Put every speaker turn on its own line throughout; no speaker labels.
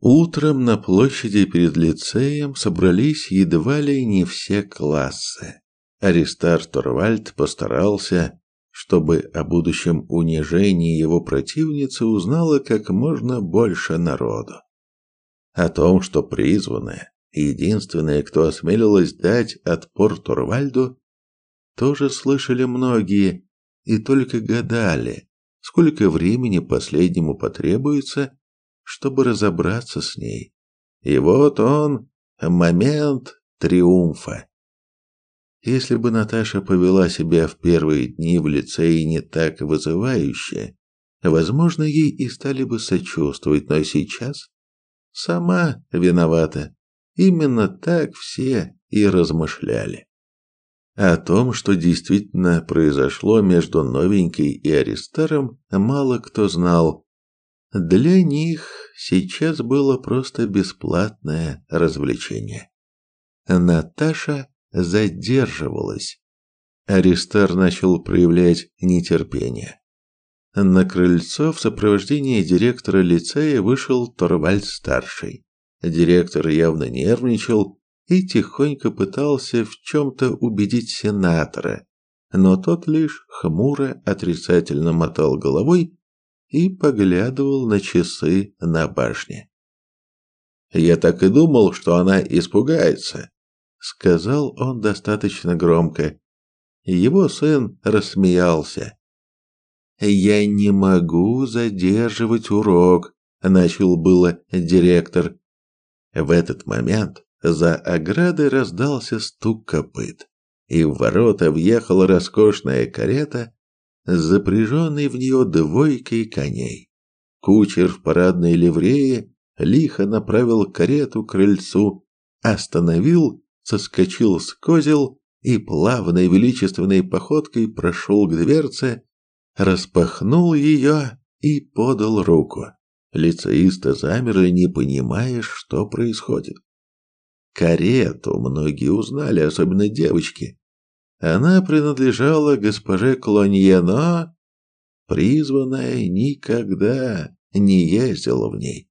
Утром на площади перед лицеем собрались едва ли не все классы. Аристар Торвальд постарался, чтобы о будущем унижении его противницы узнало как можно больше народу. О том, что призванная, единственная, кто осмелилась дать отпор Торвальду, тоже слышали многие и только гадали, сколько времени последнему потребуется, чтобы разобраться с ней. И вот он, момент триумфа. Если бы Наташа повела себя в первые дни в лицее не так вызывающе, возможно, ей и стали бы сочувствовать, но сейчас сама виновата. Именно так все и размышляли. О том, что действительно произошло между новенькой и Аристаром, мало кто знал. Для них сейчас было просто бесплатное развлечение. Наташа задерживалась. Аристар начал проявлять нетерпение. На крыльцо в сопровождении директора лицея вышел Торвальд-старший. Директор явно нервничал и тихонько пытался в чем-то убедить сенатора, но тот лишь хмуро отрицательно мотал головой и поглядывал на часы на башне. «Я так и думал, что она испугается», — сказал он достаточно громко. Его сын рассмеялся. «Я не могу задерживать урок», — начал было директор. В этот момент за оградой раздался стук копыт, и в ворота въехала роскошная карета, запряженной в нее двойкой коней. Кучер в парадной ливрее лихо направил карету к крыльцу, остановил, соскочил с козел и плавной величественной походкой прошел к дверце, распахнул ее и подал руку. Лицеисты замерли, не понимая, что происходит. Карету многие узнали, особенно девочки. Она принадлежала госпоже Клонье, но призванная никогда не ездила в ней.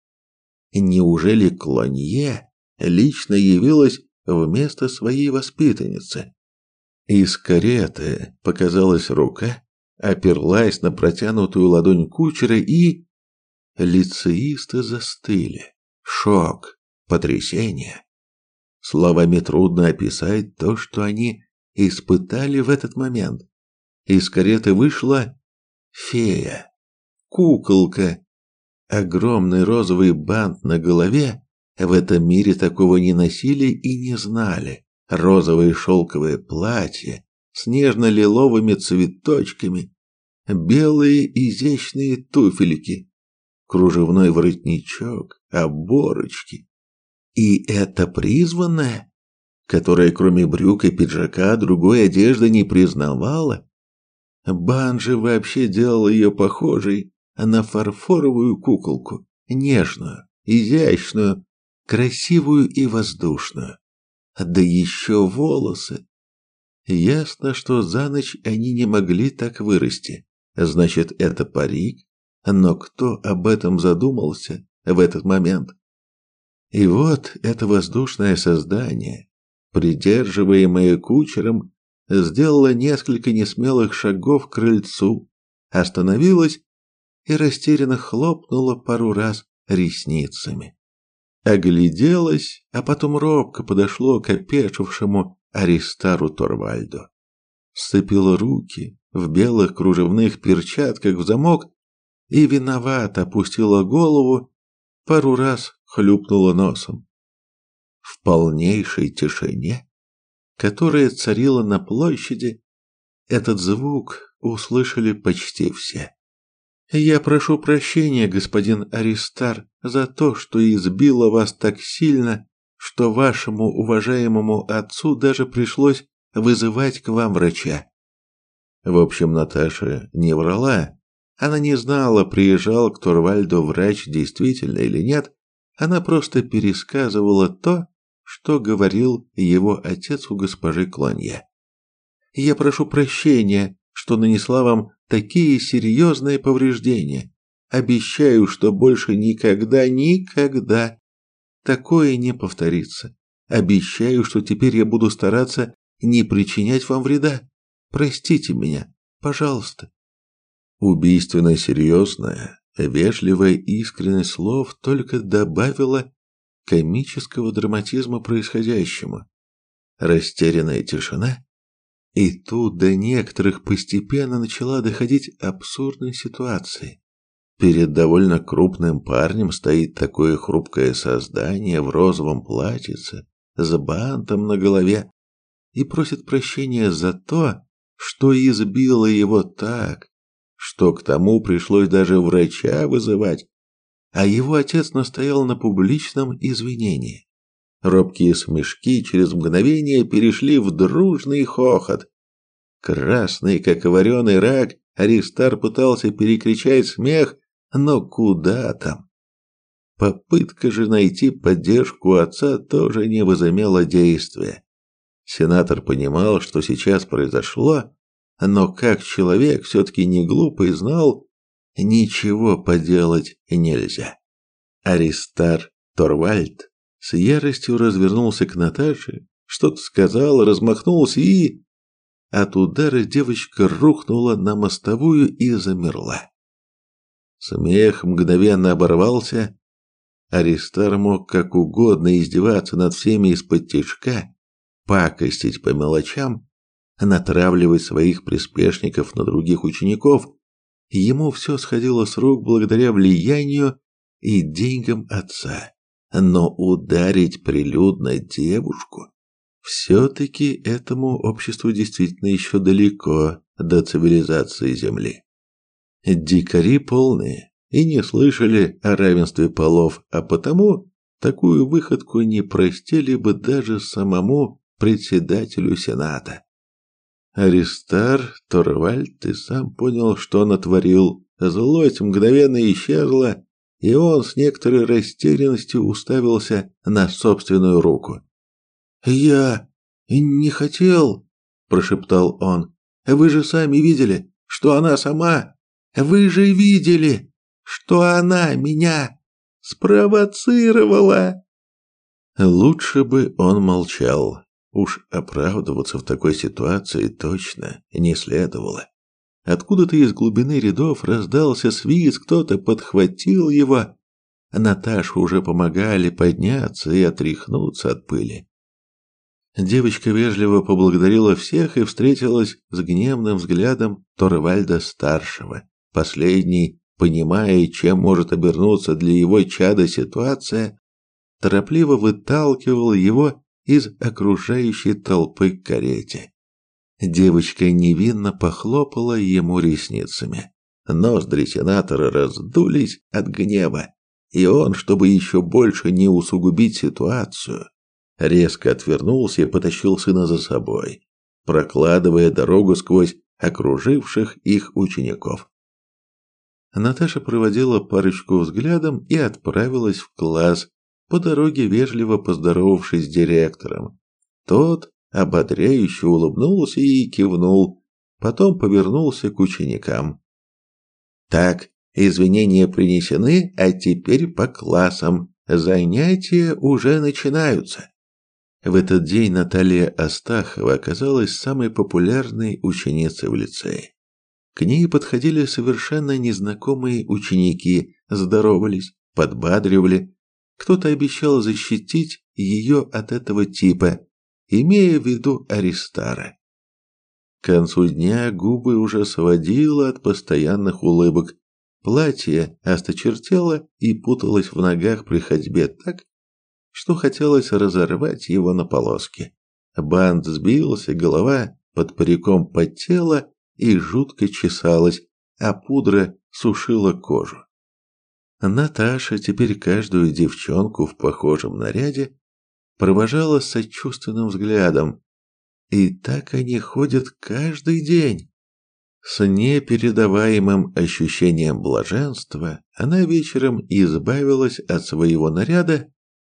Неужели Клонье лично явилась вместо своей воспитанницы? Из кареты показалась рука, оперлась на протянутую ладонь кучера и... Лицеисты застыли. Шок, потрясение. Словами трудно описать то, что они испытали в этот момент. Из кареты вышла фея, куколка, огромный розовый бант на голове. В этом мире такого не носили и не знали. Розовое шелковое платье с нежно-лиловыми цветочками, белые изящные туфельки, кружевной воротничок, оборочки. И это призванное, которое кроме брюк и пиджака другой одежды не признавала. Банжи вообще делал ее похожей на фарфоровую куколку, нежную, изящную, красивую и воздушную. Да еще волосы. Ясно, что за ночь они не могли так вырасти. Значит, это парик. Но кто об этом задумался в этот момент? И вот это воздушное создание, придерживаемое кучером, сделало несколько несмелых шагов к крыльцу, остановилось и растерянно хлопнула пару раз ресницами. Огляделась, а потом робко подошло к опешившему Аристару Торвальду. Сцепила руки в белых кружевных перчатках в замок и виновато опустила голову, пару раз хлюпнула носом. В полнейшей тишине, которая царила на площади, этот звук услышали почти все. Я прошу прощения, господин Аристар, за то, что избила вас так сильно, что вашему уважаемому отцу даже пришлось вызывать к вам врача. В общем, Наташа не врала. Она не знала, приезжал к Турвальду врач действительно или нет, она просто пересказывала то, что говорил его отец у госпожи Клонье. «Я прошу прощения, что нанесла вам такие серьезные повреждения. Обещаю, что больше никогда, никогда такое не повторится. Обещаю, что теперь я буду стараться не причинять вам вреда. Простите меня, пожалуйста. Убийственно серьезная, вежливая искренность слов только добавила комического драматизма происходящему. Растерянная тишина, и тут до некоторых постепенно начала доходить абсурдная ситуация. Перед довольно крупным парнем стоит такое хрупкое создание в розовом платьице с бантом на голове и просит прощения за то, что избило его так, что к тому пришлось даже врача вызывать, а его отец настоял на публичном извинении. Робкие смешки через мгновение перешли в дружный хохот. Красный, как вареный рак, Аристар пытался перекричать смех, но куда там? Попытка же найти поддержку отца тоже не возымела действия. Сенатор понимал, что сейчас произошло, но как человек все-таки не глупый знал, ничего поделать нельзя. Аристар Торвальд с яростью развернулся к Наташе, что-то сказал, размахнулся и... От удара девочка рухнула на мостовую и замерла. Смех мгновенно оборвался. Аристар мог как угодно издеваться над всеми из-под тишка, пакостить по мелочам, натравливать своих приспешников на других учеников. Ему все сходило с рук благодаря влиянию и деньгам отца. Но ударить прилюдно девушку все-таки этому обществу действительно еще далеко до цивилизации Земли. Дикари полные и не слышали о равенстве полов, а потому такую выходку не простили бы даже самому председателю Сената. Аристар Торвальд ты сам понял, что натворил. Злость мгновенно исчезла, и он с некоторой растерянностью уставился на собственную руку. «Я не хотел», – прошептал он. «Вы же сами видели, что она сама вы же видели, что она меня спровоцировала. Лучше бы он молчал. Уж оправдываться в такой ситуации точно не следовало. Откуда-то из глубины рядов раздался свист, кто-то подхватил его. Наташу уже помогали подняться и отряхнуться от пыли. Девочка вежливо поблагодарила всех и встретилась с гневным взглядом Торвальда-старшего. Последний, понимая, чем может обернуться для его чада ситуация, торопливо выталкивал его из окружающей толпы к карете. Девочка невинно похлопала ему ресницами. Ноздри сенатора раздулись от гнева, и он, чтобы еще больше не усугубить ситуацию, резко отвернулся и потащил сына за собой, прокладывая дорогу сквозь окруживших их учеников. Наташа проводила парочку взглядом и отправилась в класс, по дороге вежливо поздоровавшись с директором. Тот ободряюще улыбнулся и кивнул, потом повернулся к ученикам. «Так, извинения принесены, а теперь по классам. Занятия уже начинаются». В этот день Наталья Астахова оказалась самой популярной ученицей в лицее. К ней подходили совершенно незнакомые ученики, здоровались, подбадривали. Кто-то обещал защитить ее от этого типа, имея в виду Аристара. К концу дня губы уже сводило от постоянных улыбок. Платье осточертело и путалось в ногах при ходьбе так, что хотелось разорвать его на полоски. Бант сбился, голова под париком потела, и жутко чесалась, а пудра сушила кожу. Наташа теперь каждую девчонку в похожем наряде провожала сочувственным взглядом. И так они ходят каждый день. С непередаваемым ощущением блаженства она вечером избавилась от своего наряда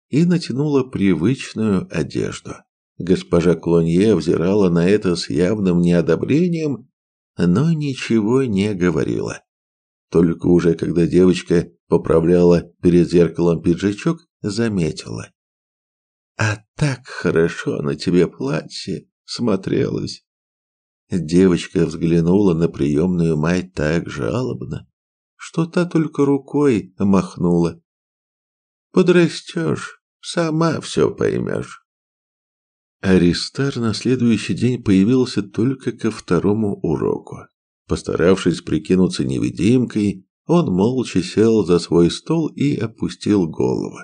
и натянула привычную одежду. Госпожа Клонье взирала на это с явным неодобрением но ничего не говорила. Только уже когда девочка поправляла перед зеркалом пиджачок, заметила. «А так хорошо на тебе платье смотрелось!» Девочка взглянула на приемную мать так жалобно, что та только рукой махнула. «Подрастешь, сама все поймешь». Аристар на следующий день появился только ко второму уроку. Постаравшись прикинуться невидимкой, он молча сел за свой стол и опустил голову.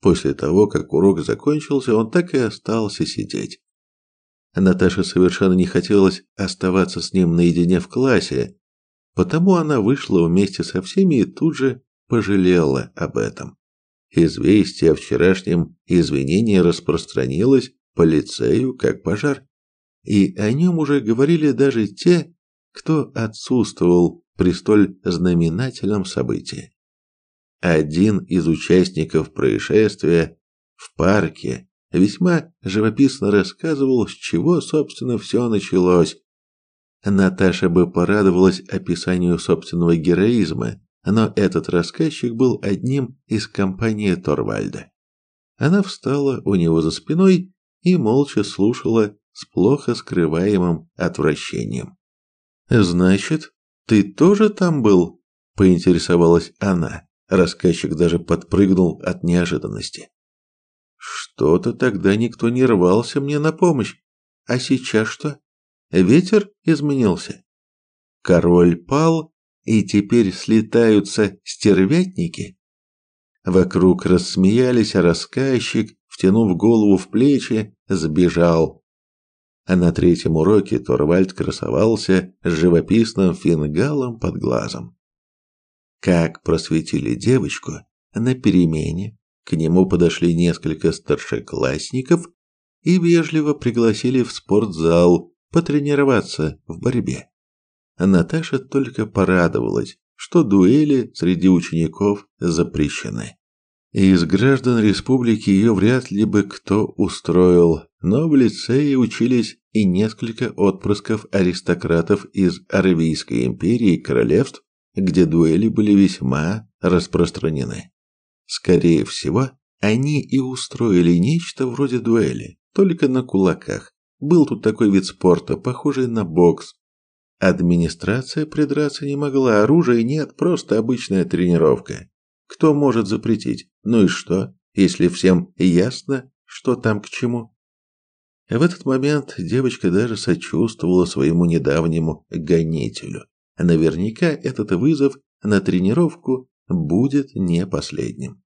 После того, как урок закончился, он так и остался сидеть. Наташе совершенно не хотелось оставаться с ним наедине в классе, потому она вышла вместе со всеми и тут же пожалела об этом. Известие о вчерашнем извинении распространилось по лицею как пожар, и о нем уже говорили даже те, кто отсутствовал при столь знаменательном событии. Один из участников происшествия в парке весьма живописно рассказывал, с чего, собственно, все началось. Наташа бы порадовалась описанию собственного героизма, но этот рассказчик был одним из компании Торвальда. Она встала у него за спиной и молча слушала с плохо скрываемым отвращением. «Значит, ты тоже там был?» – поинтересовалась она. Рассказчик даже подпрыгнул от неожиданности. «Что-то тогда никто не рвался мне на помощь. А сейчас что? Ветер изменился? Король пал, и теперь слетаются стервятники?» Вокруг рассмеялись, а рассказчик, втянув голову в плечи, сбежал. А на третьем уроке Торвальд красовался с живописным фингалом под глазом. Как просветили девочку, на перемене к нему подошли несколько старшеклассников и вежливо пригласили в спортзал потренироваться в борьбе. Наташа только порадовалась, что дуэли среди учеников запрещены. Из граждан республики ее вряд ли бы кто устроил, но в лицее учились и несколько отпрысков аристократов из Аравийской империи и королевств, где дуэли были весьма распространены. Скорее всего, они и устроили нечто вроде дуэли, только на кулаках. Был тут такой вид спорта, похожий на бокс. Администрация придраться не могла, оружия нет, просто обычная тренировка. Кто может запретить? Ну и что, если всем ясно, что там к чему? В этот момент девочка даже сочувствовала своему недавнему гонителю. Наверняка этот вызов на тренировку будет не последним.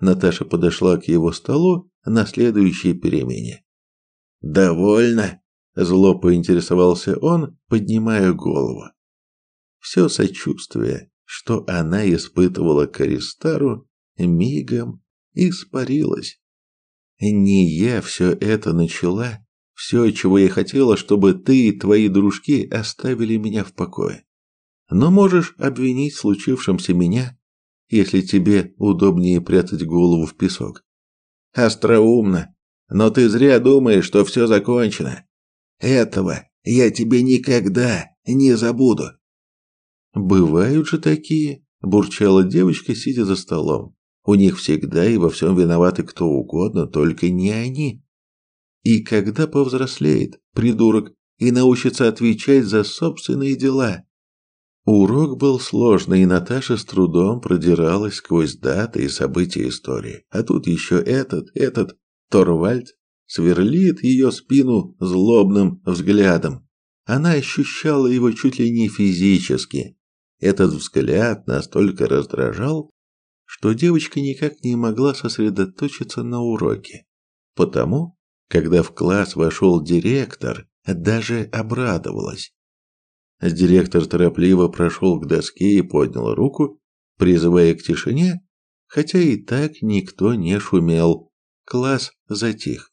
Наташа подошла к его столу на следующей перемене. «Довольно?» – зло поинтересовался он, поднимая голову. Все сочувствие что она испытывала к Аристару, мигом испарилась. Не я все это начала, все, чего я хотела, чтобы ты и твои дружки оставили меня в покое. Но можешь обвинить случившемся меня, если тебе удобнее прятать голову в песок. Остроумно, но ты зря думаешь, что все закончено. Этого я тебе никогда не забуду. Бывают же такие, бурчала девочка, сидя за столом. У них всегда и во всем виноваты кто угодно, только не они. И когда повзрослеет, придурок, и научится отвечать за собственные дела. Урок был сложный, и Наташа с трудом продиралась сквозь даты и события истории. А тут еще этот, этот Торвальд сверлит ее спину злобным взглядом. Она ощущала его чуть ли не физически. Этот взгляд настолько раздражал, что девочка никак не могла сосредоточиться на уроке. Потому, когда в класс вошел директор, даже обрадовалась. Директор торопливо прошел к доске и поднял руку, призывая к тишине, хотя и так никто не шумел. Класс затих.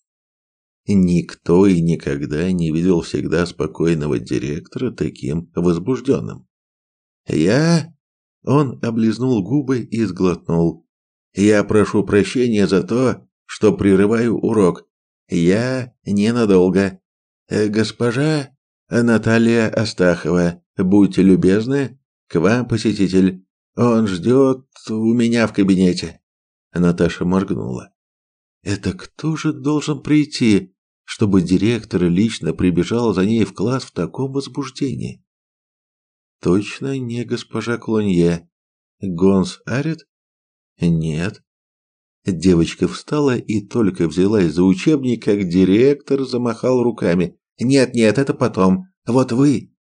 Никто и никогда не видел всегда спокойного директора таким возбужденным. «Я...» Он облизнул губы и сглотнул. «Я прошу прощения за то, что прерываю урок. Я ненадолго. Э, госпожа Наталья Астахова, будьте любезны, к вам посетитель. Он ждет у меня в кабинете. Наташа моргнула. Это кто же должен прийти, чтобы директор лично прибежал за ней в класс в таком возбуждении? Точно не госпожа Клонье. Гонс Арит? Нет. Девочка встала и только взялась за учебник, как директор замахал руками. Нет, нет, это потом. Вот вы.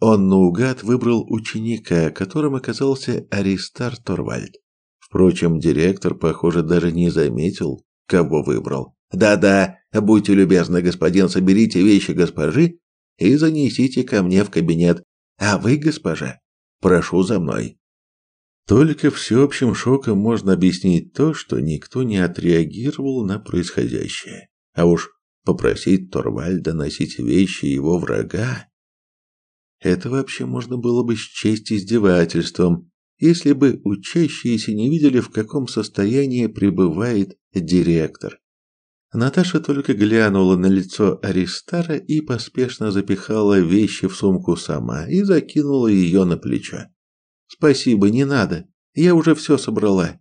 Он наугад выбрал ученика, которым оказался Аристар Торвальд. Впрочем, директор, похоже, даже не заметил, кого выбрал. Да-да, будьте любезны, господин, соберите вещи госпожи и занесите ко мне в кабинет. А вы, госпожа, прошу за мной. Только всеобщим шоком можно объяснить то, что никто не отреагировал на происходящее. А уж попросить Торвальда носить вещи его врага это вообще можно было бы счесть издевательством, если бы учащиеся не видели, в каком состоянии пребывает директор. Наташа только глянула на лицо Аристара и поспешно запихала вещи в сумку сама и закинула ее на плечо. Спасибо, не надо. Я уже все собрала.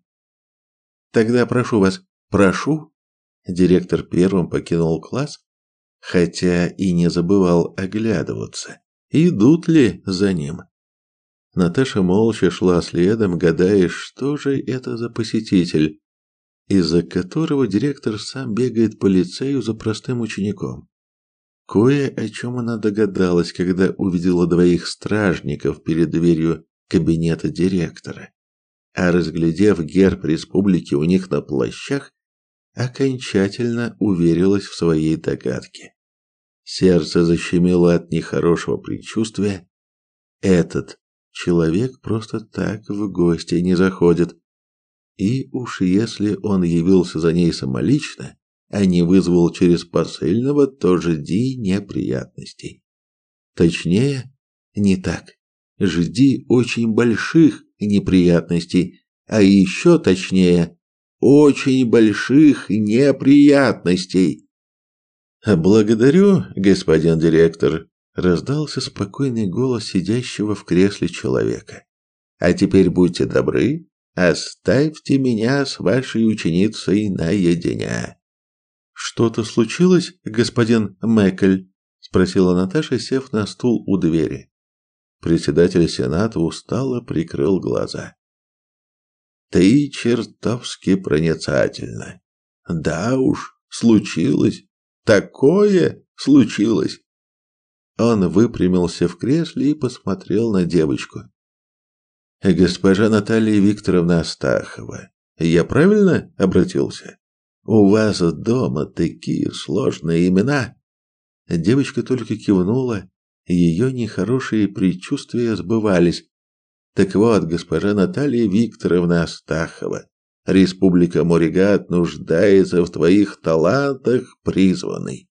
Тогда прошу вас, прошу. Директор первым покинул класс, хотя и не забывал оглядываться, идут ли за ним. Наташа молча шла следом, гадая, что же это за посетитель, из-за которого директор сам бегает по лицею за простым учеником. Кое о чем она догадалась, когда увидела двоих стражников перед дверью кабинета директора. А разглядев герб республики у них на плащах, окончательно уверилась в своей догадке. Сердце защемило от нехорошего предчувствия. Этот человек просто так в гости не заходит. И уж если он явился за ней самолично, а не вызвал через посыльного, то жди неприятностей. Точнее, не так жди очень больших неприятностей, а еще точнее, очень больших неприятностей. Благодарю, господин директор, раздался спокойный голос сидящего в кресле человека. А теперь будьте добры, оставьте меня с вашей ученицей наедине. Что-то случилось, господин Мэкль? спросила Наташа, сев на стул у двери. Председатель Сената устало прикрыл глаза. Ты чертовски проницательна. Да уж, случилось. Такое случилось. Он выпрямился в кресле и посмотрел на девочку. Госпожа Наталья Викторовна Астахова, я правильно обратился? У вас дома такие сложные имена. Девочка только кивнула ее нехорошие предчувствия сбывались. Так вот, госпожа Наталья Викторовна Астахова, Республика Моригат нуждается в твоих талантах, призванный.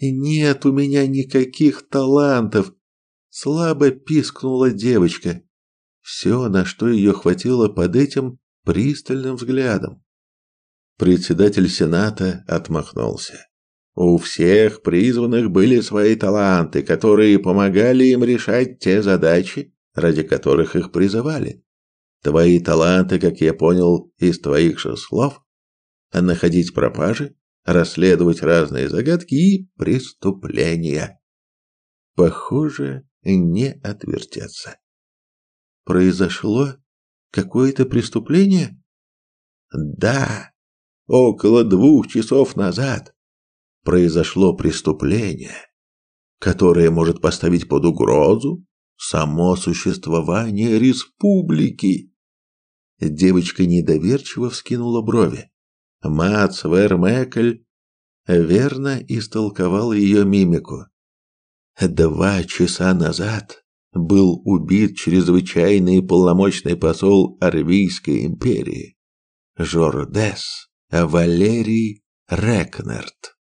Нет у меня никаких талантов, слабо пискнула девочка. Все, на что ее хватило под этим пристальным взглядом. Председатель Сената отмахнулся. У всех призванных были свои таланты, которые помогали им решать те задачи, ради которых их призывали. Твои таланты, как я понял из твоих же слов, находить пропажи, расследовать разные загадки и преступления. Похоже, не отвертеться. Произошло какое-то преступление? Да, около двух часов назад произошло преступление, которое может поставить под угрозу само существование республики. Девочка недоверчиво вскинула брови. Мац Вермекль верно истолковал ее мимику. Два часа назад был убит чрезвычайный полномочный посол Арвийской империи Жордес Валерий Рекнерт.